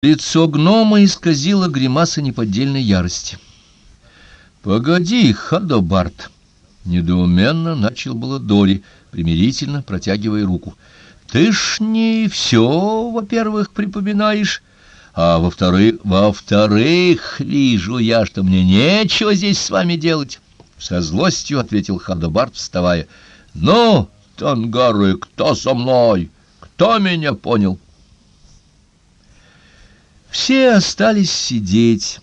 Лицо гнома исказило гримаса неподдельной ярости. «Погоди, Хадобарт!» — недоуменно начал было Дори, примирительно протягивая руку. «Ты ж не все, во-первых, припоминаешь, а во-вторых, во-вторых, вижу я, что мне нечего здесь с вами делать!» Со злостью ответил Хадобарт, вставая. «Ну, тангары, кто со мной? Кто меня понял?» Все остались сидеть,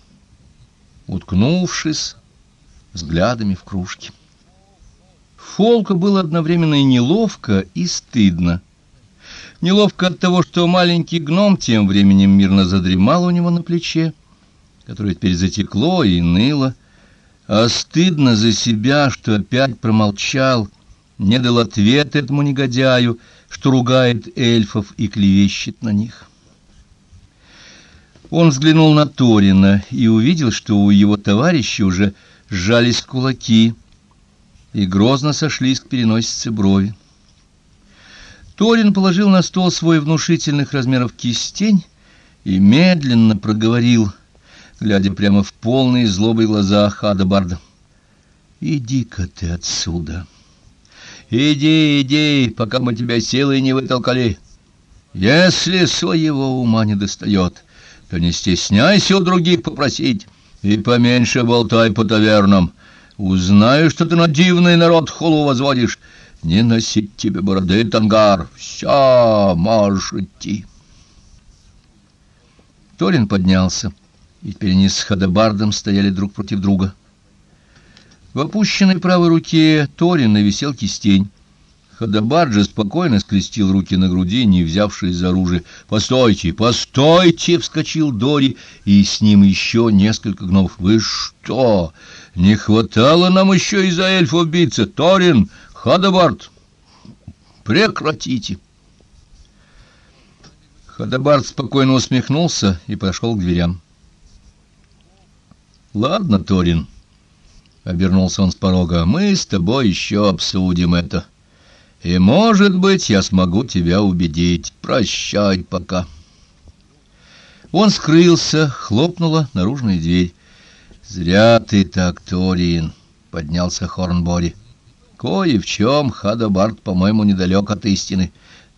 уткнувшись взглядами в кружке. Фолка было одновременно и неловко, и стыдно. Неловко от того, что маленький гном тем временем мирно задремал у него на плече, которое теперь затекло и ныло, а стыдно за себя, что опять промолчал, не дал ответ этому негодяю, что ругает эльфов и клевещет на них. Он взглянул на Торина и увидел, что у его товарища уже сжались кулаки и грозно сошлись к переносице брови. Торин положил на стол свой внушительных размеров кистень и медленно проговорил, глядя прямо в полные злобой глаза Хадабарда. «Иди-ка ты отсюда! Иди, иди, пока мы тебя силой не вытолкали! Если своего ума не достает, то не стесняйся у других попросить, и поменьше болтай по тавернам. Узнаю, что ты на дивный народ хулу возводишь. Не носить тебе бороды, тангар. Все, можешь идти. Торин поднялся, и теперь они с Хадебардом стояли друг против друга. В опущенной правой руке Торина висел кистень. Хадабаджи спокойно скрестил руки на груди, не взявшись за оружие. «Постойте, постойте!» — вскочил Дори, и с ним еще несколько гномов. «Вы что? Не хватало нам еще из-за эльфов биться? Торин, Хадабард, прекратите!» Хадабард спокойно усмехнулся и пошел к дверям. «Ладно, Торин», — обернулся он с порога, — «мы с тобой еще обсудим это». И, может быть, я смогу тебя убедить. Прощай пока. Он скрылся, хлопнула наружная дверь. «Зря ты так, Торин», — поднялся Хорнбори. «Кое в чем Хадабарт, по-моему, недалек от истины.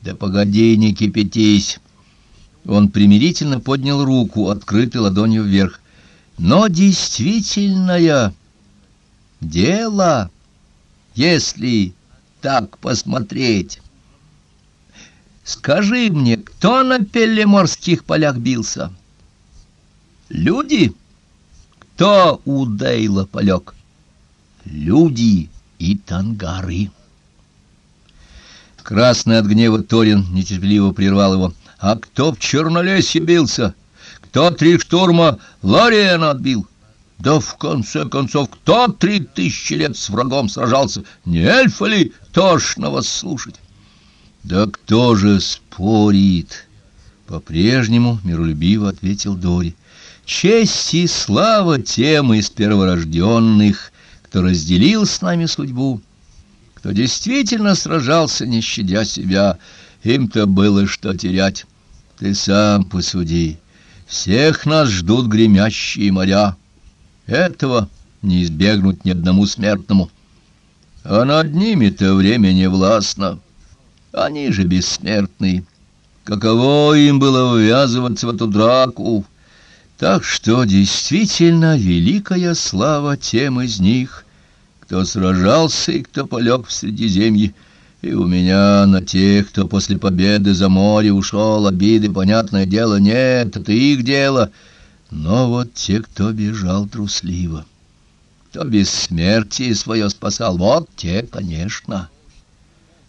Да погоди, не кипятись». Он примирительно поднял руку, открытой ладонью вверх. «Но действительное дело, если так посмотреть. Скажи мне, кто на Пеллеморских полях бился? Люди? Кто у Дейла полег? Люди и тангары. Красный от гнева Торин нетерпеливо прервал его. А кто в Чернолесье бился? Кто три штурма Лориена отбил? Да в конце концов, кто три тысячи лет с врагом сражался? Не эльфа ли? Тошно вас слушать. Да кто же спорит? По-прежнему миролюбиво ответил Дори. Честь и слава тем из перворожденных, кто разделил с нами судьбу, кто действительно сражался, не щадя себя. Им-то было что терять. Ты сам посуди. Всех нас ждут гремящие моря. Этого не избегнуть ни одному смертному. А над ними-то время не властно. Они же бессмертные. Каково им было ввязываться в эту драку? Так что действительно великая слава тем из них, кто сражался и кто полег в Средиземье, и у меня на тех, кто после победы за море ушел, обиды, понятное дело, нет, это их дело — но вот те, кто бежал трусливо, кто бессмертие свое спасал, вот те, конечно.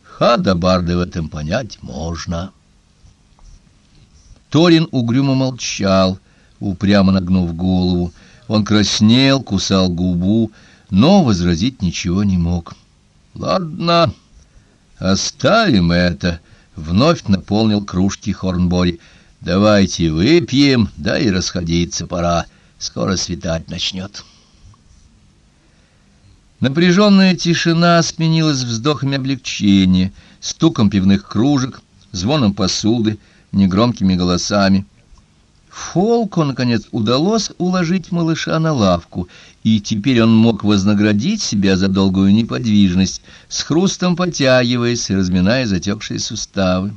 Хадабарды в этом понять можно. Торин угрюмо молчал, упрямо нагнув голову. Он краснел, кусал губу, но возразить ничего не мог. «Ладно, оставим это», — вновь наполнил кружки Хорнбори. Давайте выпьем, да и расходиться пора. Скоро светать начнет. Напряженная тишина сменилась вздохами облегчения, стуком пивных кружек, звоном посуды, негромкими голосами. Фолку, наконец, удалось уложить малыша на лавку, и теперь он мог вознаградить себя за долгую неподвижность, с хрустом потягиваясь и разминая затекшие суставы.